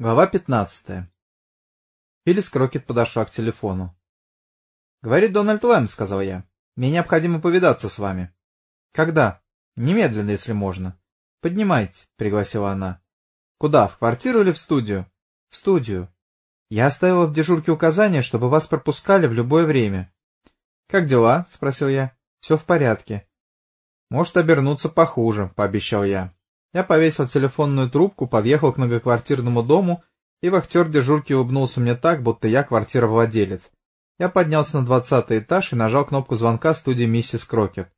Глава 15. Филлис Крокет подошла к телефону. — Говорит Дональд Лэм, — сказал я. — Мне необходимо повидаться с вами. — Когда? — Немедленно, если можно. — Поднимайте, — пригласила она. — Куда, в квартиру или в студию? — В студию. Я оставила в дежурке указание, чтобы вас пропускали в любое время. — Как дела? — спросил я. — Все в порядке. — Может обернуться похуже, — пообещал я. Я повесил телефонную трубку, подъехал к многоквартирному дому, и вахтер дежурки улыбнулся мне так, будто я квартировладелец. Я поднялся на двадцатый этаж и нажал кнопку звонка студии миссис Крокет.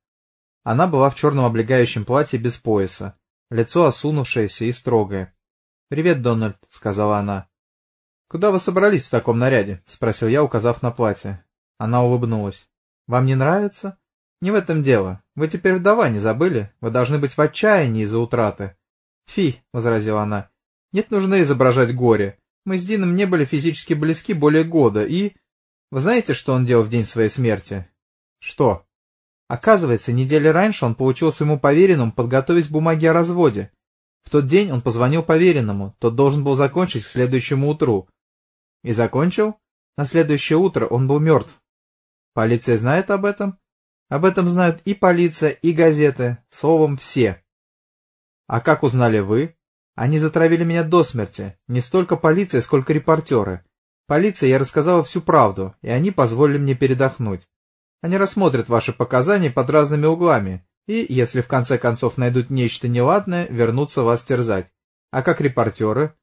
Она была в черном облегающем платье без пояса, лицо осунувшееся и строгое. «Привет, Дональд», — сказала она. «Куда вы собрались в таком наряде?» — спросил я, указав на платье. Она улыбнулась. «Вам не нравится?» Не в этом дело. Вы теперь вдова, не забыли? Вы должны быть в отчаянии из-за утраты. Фи, — возразила она, — нет нужды изображать горе. Мы с Дином не были физически близки более года, и... Вы знаете, что он делал в день своей смерти? Что? Оказывается, недели раньше он получил своему поверенному подготовить бумаги о разводе. В тот день он позвонил поверенному, тот должен был закончить к следующему утру. И закончил? На следующее утро он был мертв. Полиция знает об этом? Об этом знают и полиция, и газеты, словом, все. А как узнали вы? Они затравили меня до смерти, не столько полиция, сколько репортеры. Полиция я рассказала всю правду, и они позволили мне передохнуть. Они рассмотрят ваши показания под разными углами, и, если в конце концов найдут нечто неладное, вернутся вас терзать. А как репортеры?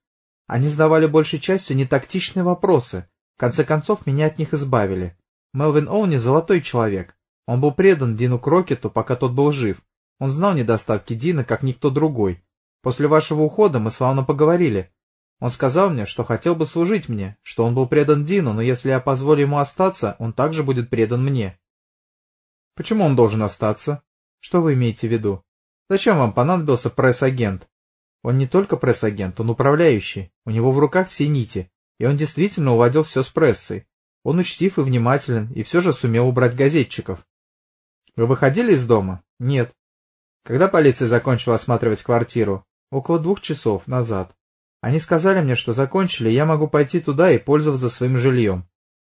Они задавали большей частью нетактичные вопросы. В конце концов, меня от них избавили. Мелвин Оуни золотой человек. Он был предан Дину Крокету, пока тот был жив. Он знал недостатки Дина, как никто другой. После вашего ухода мы с вами поговорили. Он сказал мне, что хотел бы служить мне, что он был предан Дину, но если я позволю ему остаться, он также будет предан мне. Почему он должен остаться? Что вы имеете в виду? Зачем вам понадобился пресс-агент? Он не только пресс-агент, он управляющий. У него в руках все нити, и он действительно уводил все с прессой. Он учтив и внимателен, и все же сумел убрать газетчиков. Вы выходили из дома? Нет. Когда полиция закончила осматривать квартиру? Около двух часов назад. Они сказали мне, что закончили, я могу пойти туда и пользоваться своим жильем.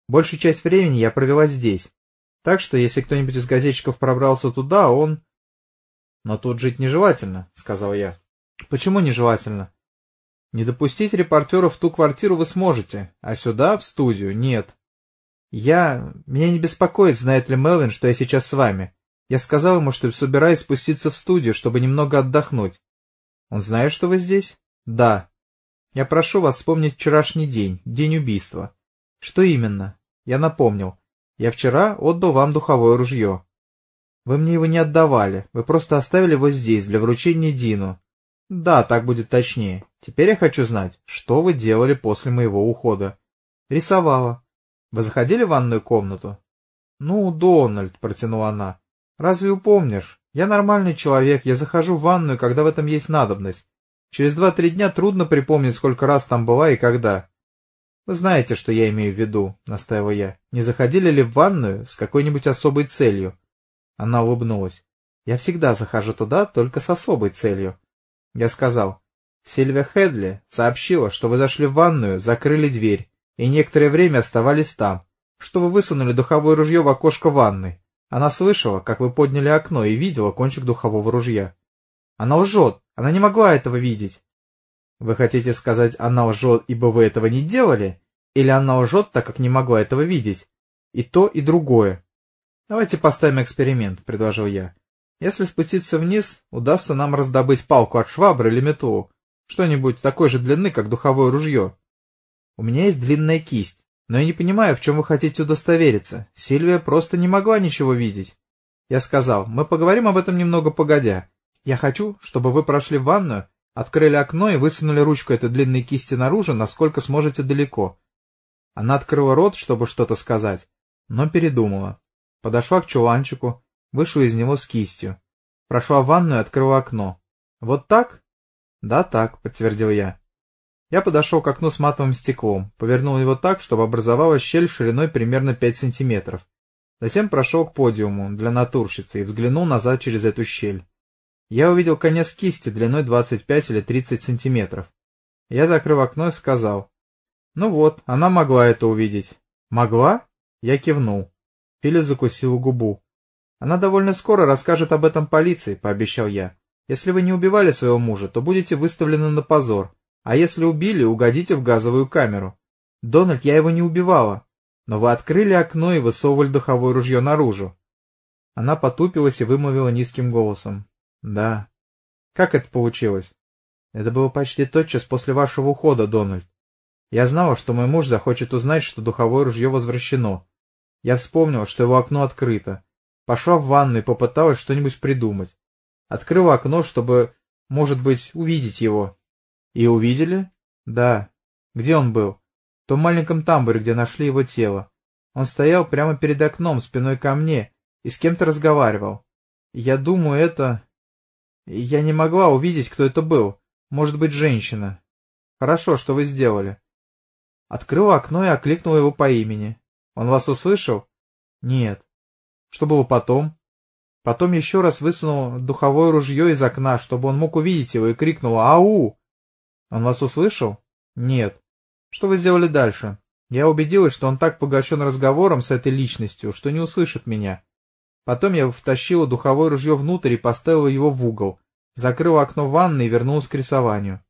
Большую часть времени я провела здесь. Так что, если кто-нибудь из газетчиков пробрался туда, он... Но тут жить нежелательно, — сказал я. Почему нежелательно? Не допустить репортеров в ту квартиру вы сможете, а сюда, в студию, нет. Я... Меня не беспокоит, знает ли Мелвин, что я сейчас с вами. Я сказал ему, что собираюсь спуститься в студию, чтобы немного отдохнуть. Он знает, что вы здесь? Да. Я прошу вас вспомнить вчерашний день, день убийства. Что именно? Я напомнил. Я вчера отдал вам духовое ружье. Вы мне его не отдавали, вы просто оставили его здесь, для вручения Дину. Да, так будет точнее. Теперь я хочу знать, что вы делали после моего ухода. Рисовала. Вы заходили в ванную комнату? Ну, Дональд, протянула она. Разве упомнишь? Я нормальный человек, я захожу в ванную, когда в этом есть надобность. Через два-три дня трудно припомнить, сколько раз там была и когда. Вы знаете, что я имею в виду, настаивал я. Не заходили ли в ванную с какой-нибудь особой целью? Она улыбнулась. Я всегда захожу туда только с особой целью. Я сказал. Сильвия Хедли сообщила, что вы зашли в ванную, закрыли дверь и некоторое время оставались там, что вы высунули духовое ружье в окошко ванной. Она слышала, как вы подняли окно и видела кончик духового ружья. Она лжет, она не могла этого видеть. Вы хотите сказать, она лжет, ибо вы этого не делали? Или она лжет, так как не могла этого видеть? И то, и другое. Давайте поставим эксперимент, предложил я. Если спуститься вниз, удастся нам раздобыть палку от швабры или метлу, что-нибудь такой же длины, как духовое ружье. У меня есть длинная кисть, но я не понимаю, в чем вы хотите удостовериться. Сильвия просто не могла ничего видеть. Я сказал, мы поговорим об этом немного погодя. Я хочу, чтобы вы прошли в ванную, открыли окно и высунули ручку этой длинной кисти наружу, насколько сможете далеко. Она открыла рот, чтобы что-то сказать, но передумала. Подошла к чуланчику, вышла из него с кистью. Прошла в ванную и открыла окно. Вот так? Да, так, подтвердил я. Я подошел к окну с матовым стеклом, повернул его так, чтобы образовалась щель шириной примерно 5 сантиметров. Затем прошел к подиуму для натурщицы и взглянул назад через эту щель. Я увидел конец кисти длиной 25 или 30 сантиметров. Я закрыл окно и сказал. Ну вот, она могла это увидеть. Могла? Я кивнул. Филис закусил губу. Она довольно скоро расскажет об этом полиции, пообещал я. Если вы не убивали своего мужа, то будете выставлены на позор. А если убили, угодите в газовую камеру. Дональд, я его не убивала. Но вы открыли окно и высовывали духовое ружье наружу. Она потупилась и вымовила низким голосом. Да. Как это получилось? Это было почти тотчас после вашего ухода, Дональд. Я знала, что мой муж захочет узнать, что духовое ружье возвращено. Я вспомнила, что его окно открыто. Пошла в ванну и попыталась что-нибудь придумать. Открыла окно, чтобы, может быть, увидеть его. И увидели? Да. Где он был? В том маленьком тамбуре, где нашли его тело. Он стоял прямо перед окном, спиной ко мне, и с кем-то разговаривал. Я думаю, это... Я не могла увидеть, кто это был. Может быть, женщина. Хорошо, что вы сделали. Открыла окно и окликнула его по имени. Он вас услышал? Нет. Что было потом? Потом еще раз высунул духовое ружье из окна, чтобы он мог увидеть его, и крикнул «Ау!» Он вас услышал? Нет. Что вы сделали дальше? Я убедилась, что он так поглощен разговором с этой личностью, что не услышит меня. Потом я втащила духовое ружье внутрь и поставила его в угол, закрыла окно ванной и вернулась к рисованию.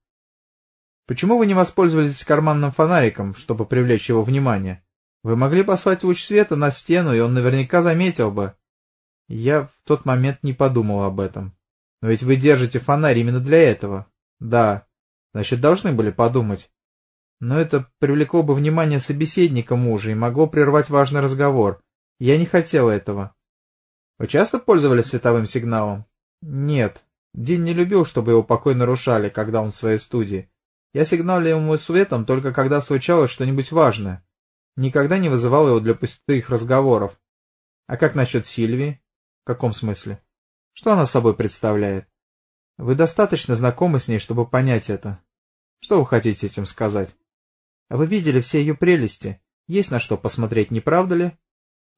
Почему вы не воспользовались карманным фонариком, чтобы привлечь его внимание? Вы могли послать луч света на стену, и он наверняка заметил бы. Я в тот момент не подумал об этом. Но ведь вы держите фонарь именно для этого. Да. Значит, должны были подумать. Но это привлекло бы внимание собеседника мужа и могло прервать важный разговор. Я не хотел этого. Вы часто пользовались световым сигналом? Нет. Дин не любил, чтобы его покой нарушали, когда он в своей студии. Я сигналил ему светом только когда случалось что-нибудь важное. Никогда не вызывал его для пустых разговоров. А как насчет Сильвии? В каком смысле? Что она собой представляет? Вы достаточно знакомы с ней, чтобы понять это. Что вы хотите этим сказать? Вы видели все ее прелести. Есть на что посмотреть, не правда ли?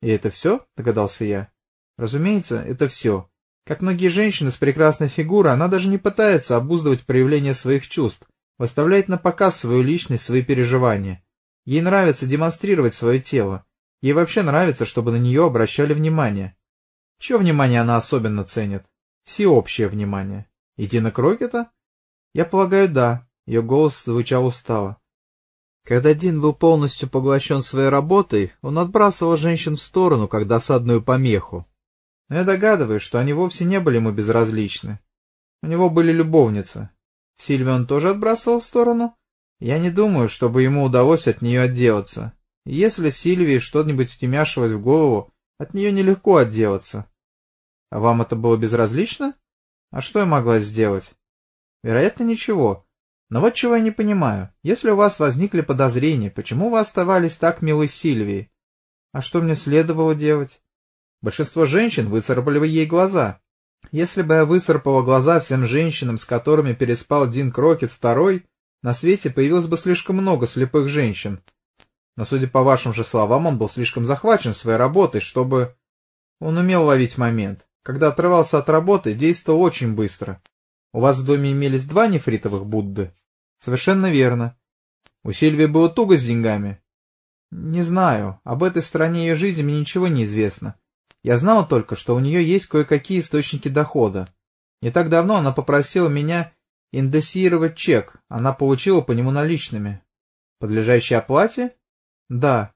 И это все? Догадался я. Разумеется, это все. Как многие женщины с прекрасной фигурой, она даже не пытается обуздывать проявление своих чувств, выставляет на показ свою личность, свои переживания. Ей нравится демонстрировать свое тело. Ей вообще нравится, чтобы на нее обращали внимание. Чье внимание она особенно ценит? Всеобщее внимание. И Дина Крокета? Я полагаю, да. Ее голос звучал устало. Когда Дин был полностью поглощен своей работой, он отбрасывал женщин в сторону, как досадную помеху. Но я догадываюсь, что они вовсе не были ему безразличны. У него были любовницы, Сильвию он тоже отбрасывал в сторону? Я не думаю, чтобы ему удалось от нее отделаться. Если Сильвии что-нибудь втемяшилось в голову, от нее нелегко отделаться. А вам это было безразлично? А что я могла сделать? Вероятно, ничего. Но вот чего я не понимаю. Если у вас возникли подозрения, почему вы оставались так милы Сильвии? А что мне следовало делать? Большинство женщин выцарапали ей глаза. Если бы я высырпала глаза всем женщинам, с которыми переспал Дин Крокет второй, на свете появилось бы слишком много слепых женщин. Но, судя по вашим же словам, он был слишком захвачен своей работой, чтобы... Он умел ловить момент. Когда отрывался от работы, действовал очень быстро. У вас в доме имелись два нефритовых Будды? Совершенно верно. У Сильвии было туго с деньгами? Не знаю. Об этой стороне ее жизни мне ничего не известно. Я знал только, что у нее есть кое-какие источники дохода. Не так давно она попросила меня индексировать чек, она получила по нему наличными. Подлежащей оплате? Да.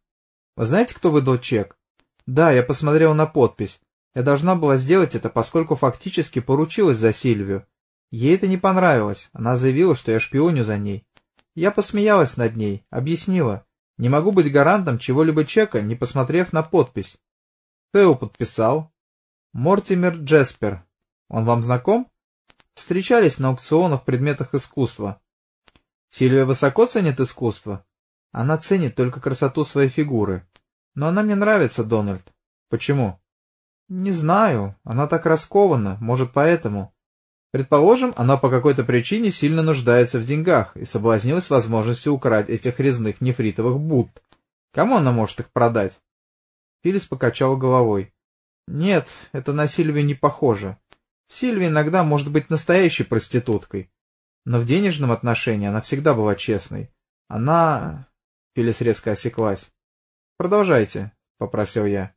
Вы знаете, кто выдал чек? Да, я посмотрел на подпись. Я должна была сделать это, поскольку фактически поручилась за Сильвию. Ей это не понравилось, она заявила, что я шпионю за ней. Я посмеялась над ней, объяснила. Не могу быть гарантом чего-либо чека, не посмотрев на подпись. Кто его подписал? Мортимер Джеспер. Он вам знаком? Встречались на аукционах предметах искусства. Сильвия высоко ценит искусство. Она ценит только красоту своей фигуры. Но она мне нравится, Дональд. Почему? Не знаю. Она так раскована, может, поэтому. Предположим, она по какой-то причине сильно нуждается в деньгах и соблазнилась возможностью украть этих резных нефритовых Будд. Кому она может их продать? Филлис покачал головой. Нет, это на Сильвию не похоже. Сильвия иногда может быть настоящей проституткой. Но в денежном отношении она всегда была честной. Она... Филлис резко осеклась. «Продолжайте», — попросил я.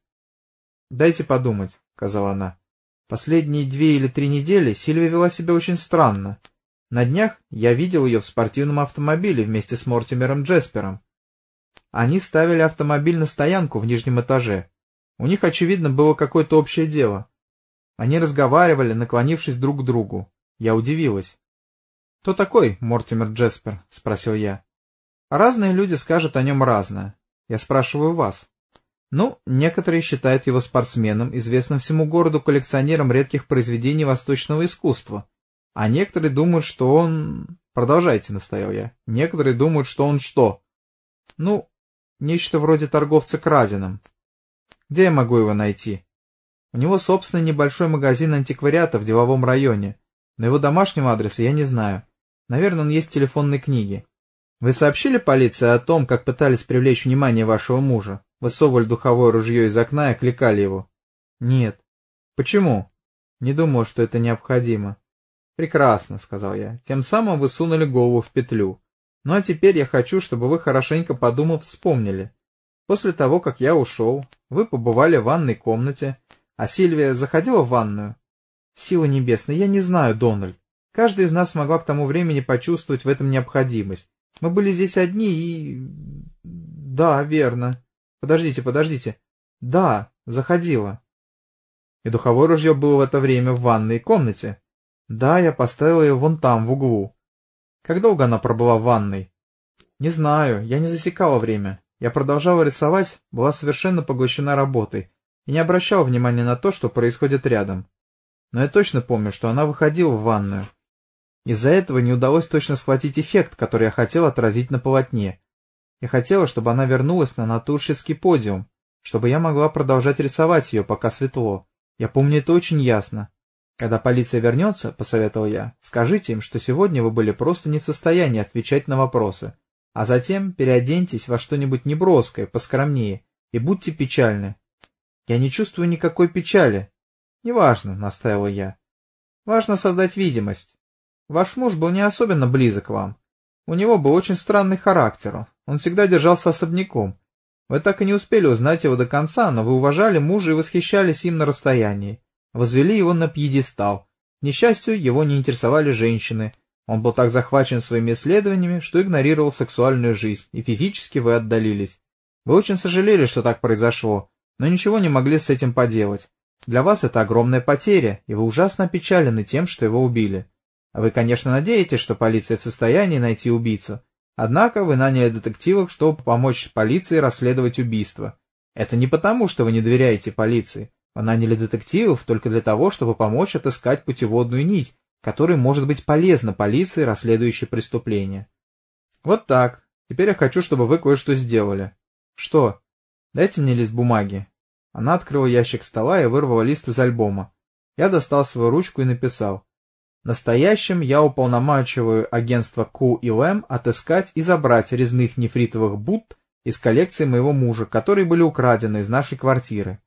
«Дайте подумать», — сказала она. «Последние две или три недели Сильвия вела себя очень странно. На днях я видел ее в спортивном автомобиле вместе с Мортимером Джеспером. Они ставили автомобиль на стоянку в нижнем этаже. У них, очевидно, было какое-то общее дело. Они разговаривали, наклонившись друг к другу. Я удивилась. «Кто такой Мортимер Джеспер?» — спросил я. «Разные люди скажут о нем разное. Я спрашиваю вас». Ну, некоторые считают его спортсменом, известным всему городу коллекционером редких произведений восточного искусства. А некоторые думают, что он... Продолжайте, настоял я. Некоторые думают, что он что? Ну, нечто вроде торговца краденым. Где я могу его найти? У него собственный небольшой магазин антиквариата в деловом районе, но его домашнего адреса я не знаю. Наверное, он есть в телефонной книге. Вы сообщили полиции о том, как пытались привлечь внимание вашего мужа? Высовывали духовое ружье из окна и кликали его? Нет. Почему? Не думал, что это необходимо. Прекрасно, сказал я. Тем самым вы сунули голову в петлю. Ну а теперь я хочу, чтобы вы хорошенько подумав вспомнили. После того, как я ушел, вы побывали в ванной комнате, а Сильвия заходила в ванную. Сила небесная, я не знаю, Дональд. Каждый из нас могла к тому времени почувствовать в этом необходимость. Мы были здесь одни и... Да, верно. Подождите, подождите. Да, заходила. И духовое ружье было в это время в ванной комнате. Да, я поставила ее вон там, в углу. Как долго она пробыла в ванной? Не знаю, я не засекала время. Я продолжала рисовать, была совершенно поглощена работой и не обращала внимания на то, что происходит рядом. Но я точно помню, что она выходила в ванную. Из-за этого не удалось точно схватить эффект, который я хотел отразить на полотне, я хотела, чтобы она вернулась на натурщицкий подиум, чтобы я могла продолжать рисовать ее, пока светло. Я помню это очень ясно. Когда полиция вернется, — посоветовал я, — скажите им, что сегодня вы были просто не в состоянии отвечать на вопросы, а затем переоденьтесь во что-нибудь неброское, поскромнее, и будьте печальны. Я не чувствую никакой печали. Неважно, — настаивал я. Важно создать видимость. Ваш муж был не особенно близок к вам. У него был очень странный характер, он всегда держался особняком. Вы так и не успели узнать его до конца, но вы уважали мужа и восхищались им на расстоянии. Возвели его на пьедестал. К несчастью, его не интересовали женщины. Он был так захвачен своими исследованиями, что игнорировал сексуальную жизнь, и физически вы отдалились. Вы очень сожалели, что так произошло, но ничего не могли с этим поделать. Для вас это огромная потеря, и вы ужасно опечалены тем, что его убили. Вы, конечно, надеетесь, что полиция в состоянии найти убийцу, Однако вы наняли детективов, чтобы помочь полиции расследовать убийство. Это не потому, что вы не доверяете полиции. Вы наняли детективов только для того, чтобы помочь отыскать путеводную нить, которая может быть полезна полиции, расследующей преступление. Вот так. Теперь я хочу, чтобы вы кое-что сделали. Что? Дайте мне лист бумаги. Она открыла ящик стола и вырвала лист из альбома. Я достал свою ручку и написал. Настоящим я уполномачиваю агентство Q и Lam отыскать и забрать резных нефритовых бут из коллекции моего мужа, которые были украдены из нашей квартиры.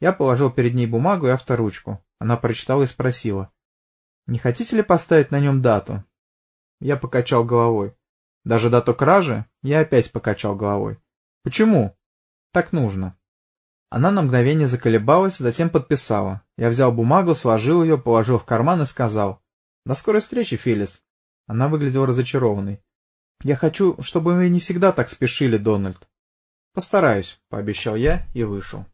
Я положил перед ней бумагу и авторучку. Она прочитала и спросила. «Не хотите ли поставить на нем дату?» Я покачал головой. «Даже дату кражи?» Я опять покачал головой. «Почему?» «Так нужно». Она на мгновение заколебалась, затем подписала. Я взял бумагу, сложил ее, положил в карман и сказал. До скорой встречи, Филлис. Она выглядела разочарованной. Я хочу, чтобы вы не всегда так спешили, Дональд. Постараюсь, пообещал я и вышел.